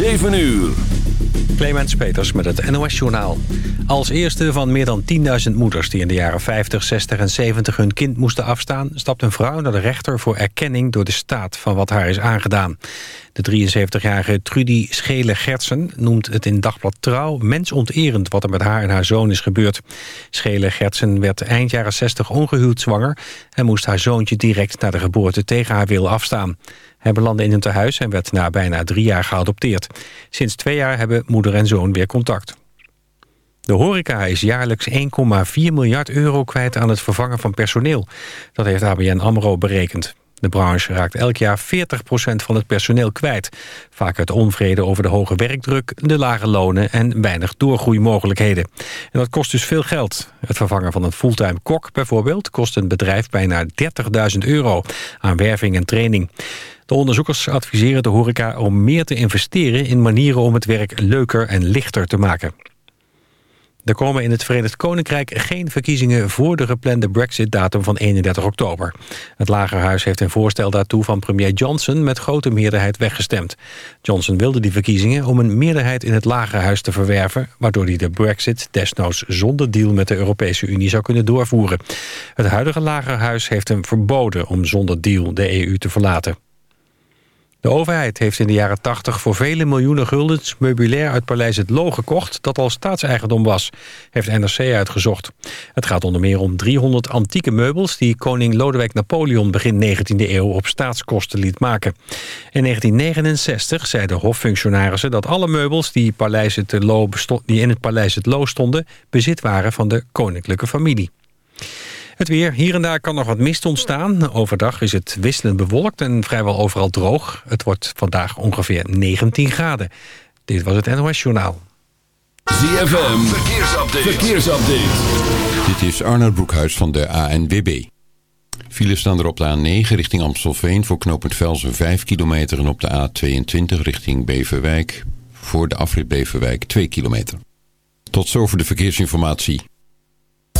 7 uur. Clemens Peters met het NOS-journaal. Als eerste van meer dan 10.000 moeders die in de jaren 50, 60 en 70 hun kind moesten afstaan... stapt een vrouw naar de rechter voor erkenning door de staat van wat haar is aangedaan. De 73-jarige Trudy Schele-Gertsen noemt het in Dagblad Trouw mensonterend wat er met haar en haar zoon is gebeurd. Schele-Gertsen werd eind jaren 60 ongehuwd zwanger en moest haar zoontje direct na de geboorte tegen haar wil afstaan. Hij belandde in een tehuis en werd na bijna drie jaar geadopteerd. Sinds twee jaar hebben moeder en zoon weer contact. De horeca is jaarlijks 1,4 miljard euro kwijt aan het vervangen van personeel. Dat heeft ABN AMRO berekend. De branche raakt elk jaar 40% van het personeel kwijt. Vaak uit onvrede over de hoge werkdruk, de lage lonen en weinig doorgroeimogelijkheden. En dat kost dus veel geld. Het vervangen van een fulltime kok bijvoorbeeld kost een bedrijf bijna 30.000 euro aan werving en training. De onderzoekers adviseren de horeca om meer te investeren in manieren om het werk leuker en lichter te maken. Er komen in het Verenigd Koninkrijk geen verkiezingen voor de geplande brexit-datum van 31 oktober. Het Lagerhuis heeft een voorstel daartoe van premier Johnson met grote meerderheid weggestemd. Johnson wilde die verkiezingen om een meerderheid in het Lagerhuis te verwerven, waardoor hij de brexit desnoods zonder deal met de Europese Unie zou kunnen doorvoeren. Het huidige Lagerhuis heeft hem verboden om zonder deal de EU te verlaten. De overheid heeft in de jaren 80 voor vele miljoenen guldens meubilair uit Paleis Het Loo gekocht dat al staatseigendom was, heeft NRC uitgezocht. Het gaat onder meer om 300 antieke meubels die koning Lodewijk Napoleon begin 19e eeuw op staatskosten liet maken. In 1969 zeiden hoffunctionarissen dat alle meubels die, Paleis het Loo die in het Paleis Het Loo stonden bezit waren van de koninklijke familie. Het weer. Hier en daar kan nog wat mist ontstaan. Overdag is het wisselend bewolkt en vrijwel overal droog. Het wordt vandaag ongeveer 19 graden. Dit was het NOS Journaal. ZFM. Verkeersupdate. Verkeersupdate. Dit is Arnold Broekhuis van de ANWB. Files staan er op de A9 richting Amstelveen voor knooppunt Velsen 5 kilometer... en op de A22 richting Beverwijk voor de afrit Beverwijk 2 kilometer. Tot zover de verkeersinformatie.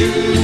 And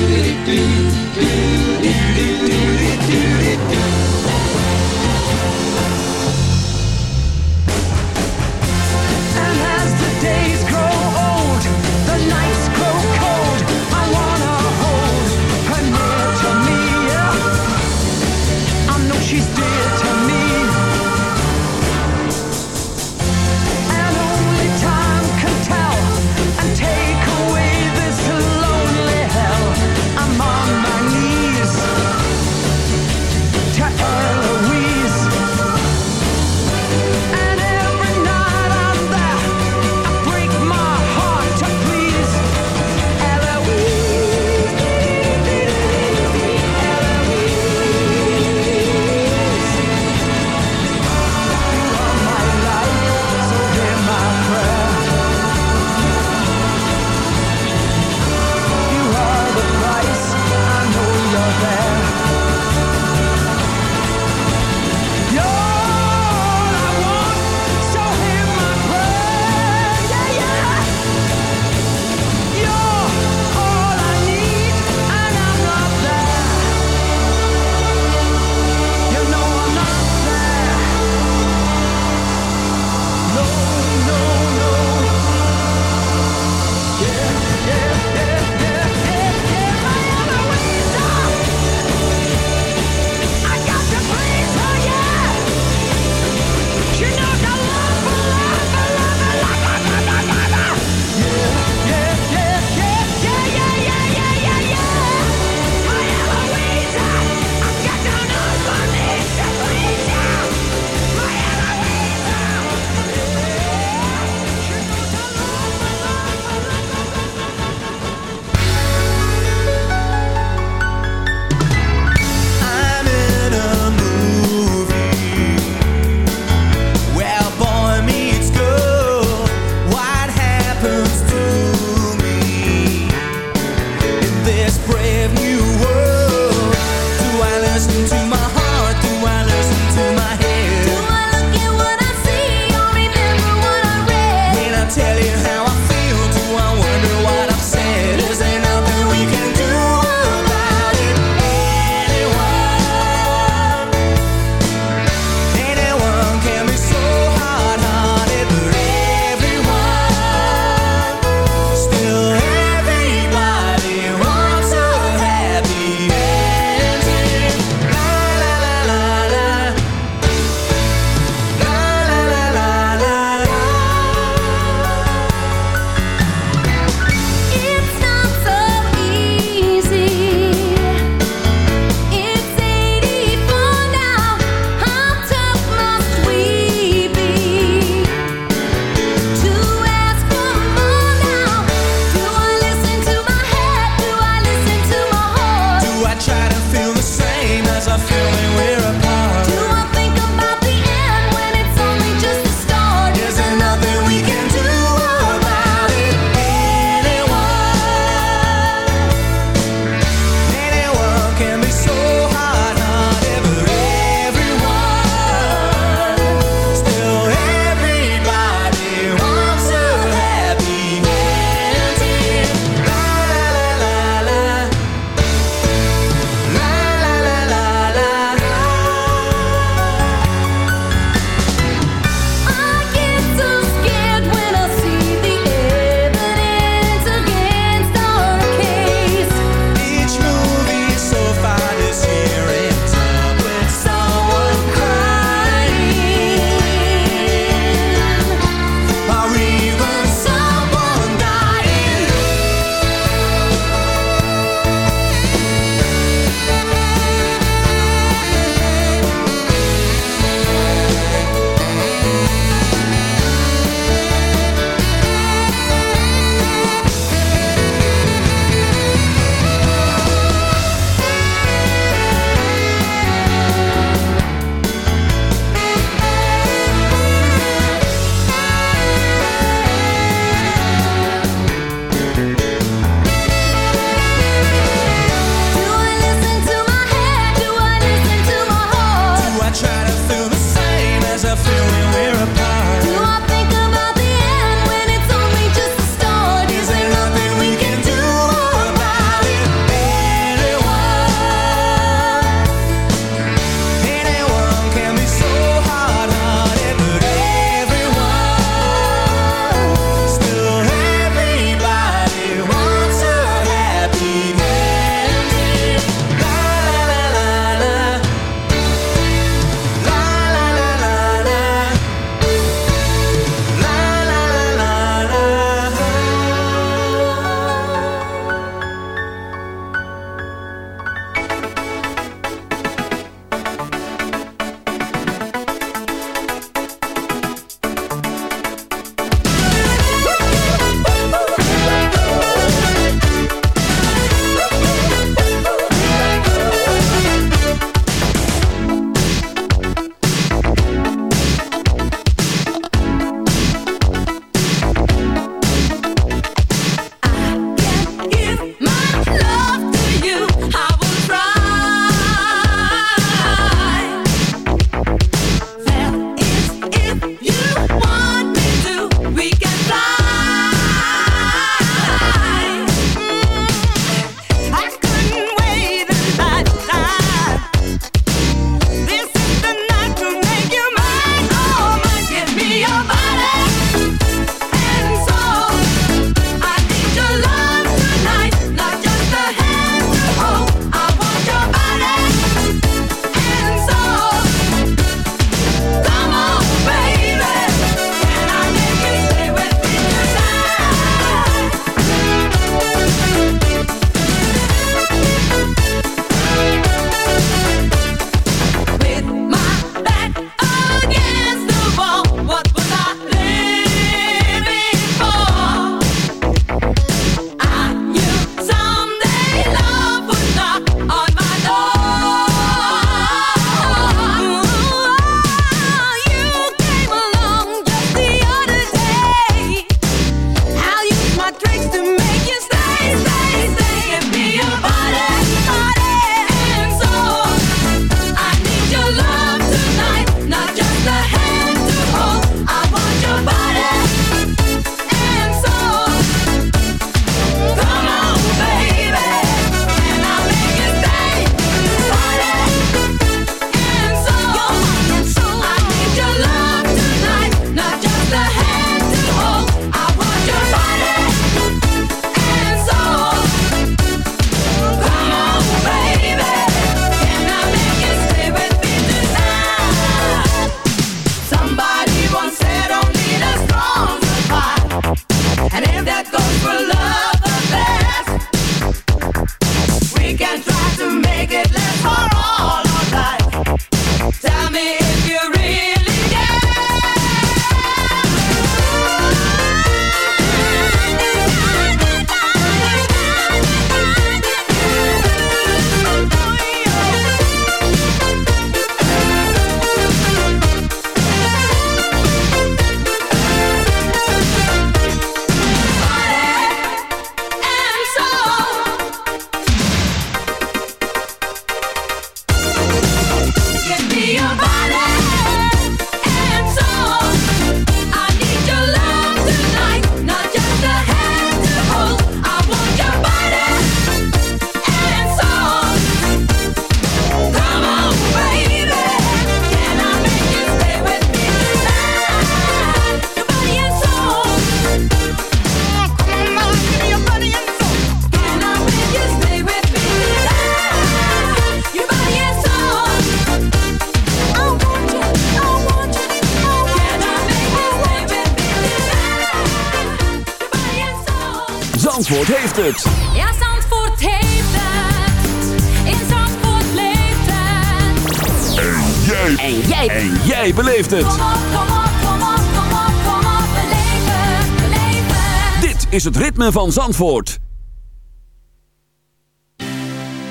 En jij. En beleeft het. Kom op, kom op, kom op, beleef het, beleef het. Dit is het ritme van Zandvoort.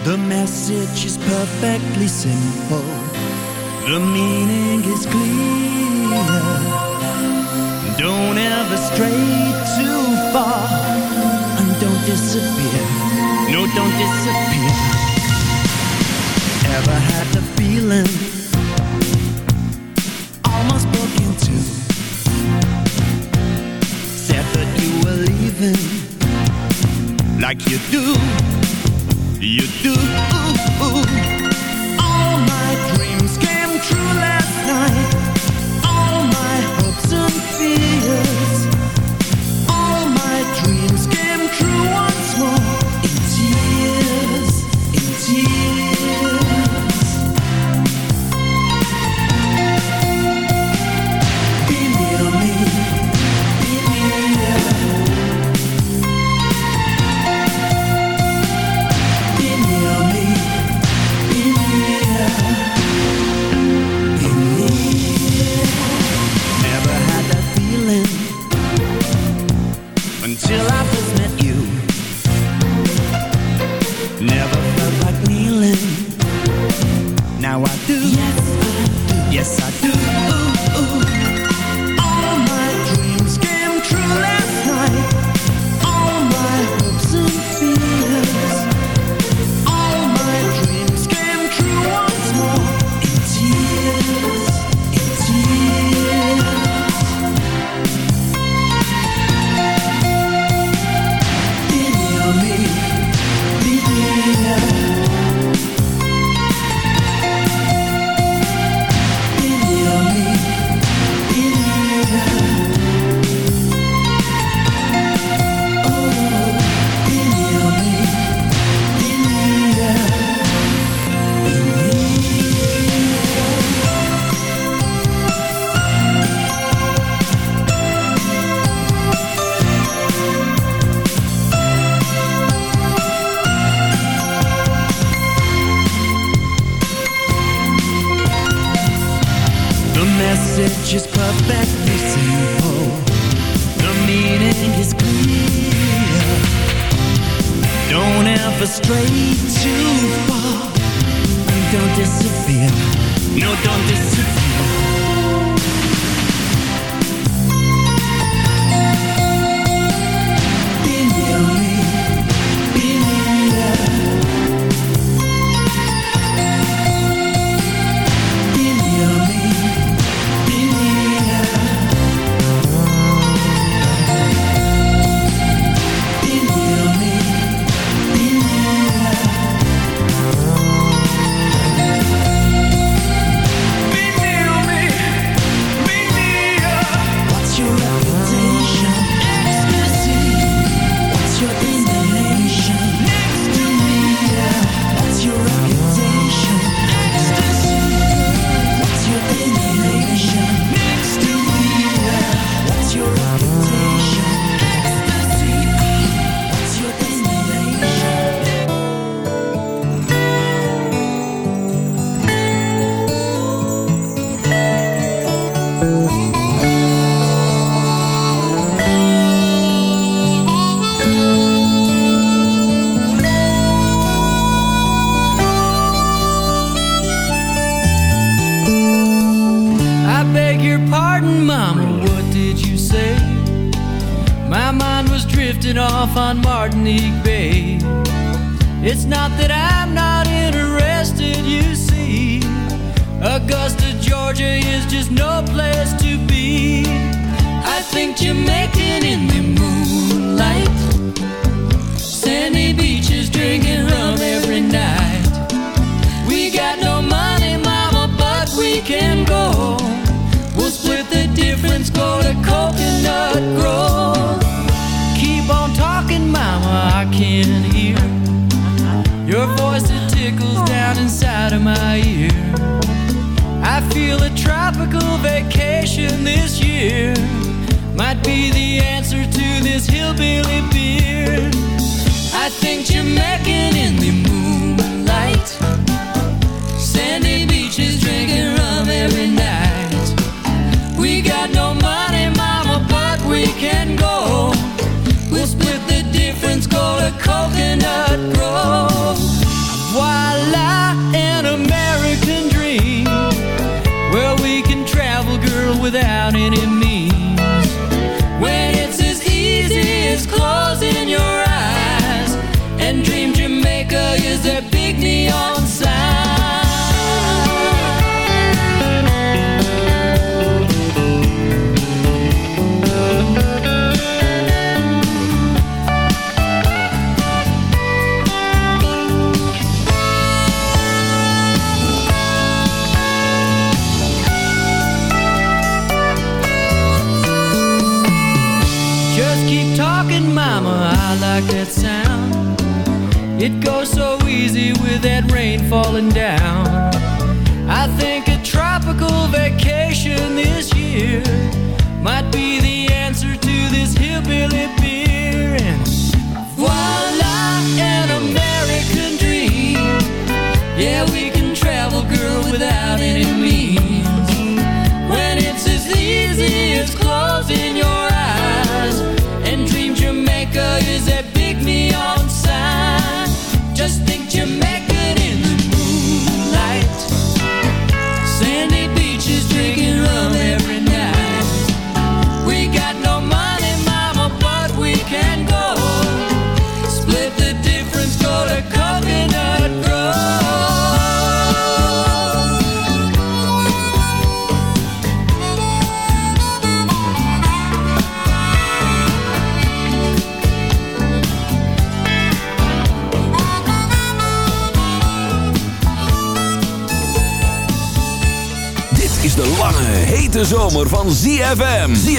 The message is perfectly simple. The meaning is clear. Don't ever stray too far. And don't disappear. No, don't disappear. Ever had the feeling living like you do, you do. All my dreams came true.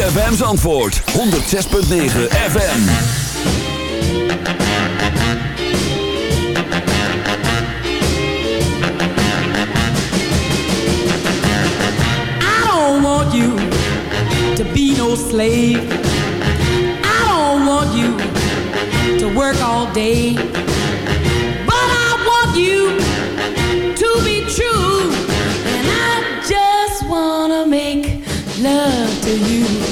FM's antwoord 106.9 FM. I don't want you to be no slave. I don't want you to work all day. But I want you to be true. And I just wanna make love to you.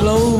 close.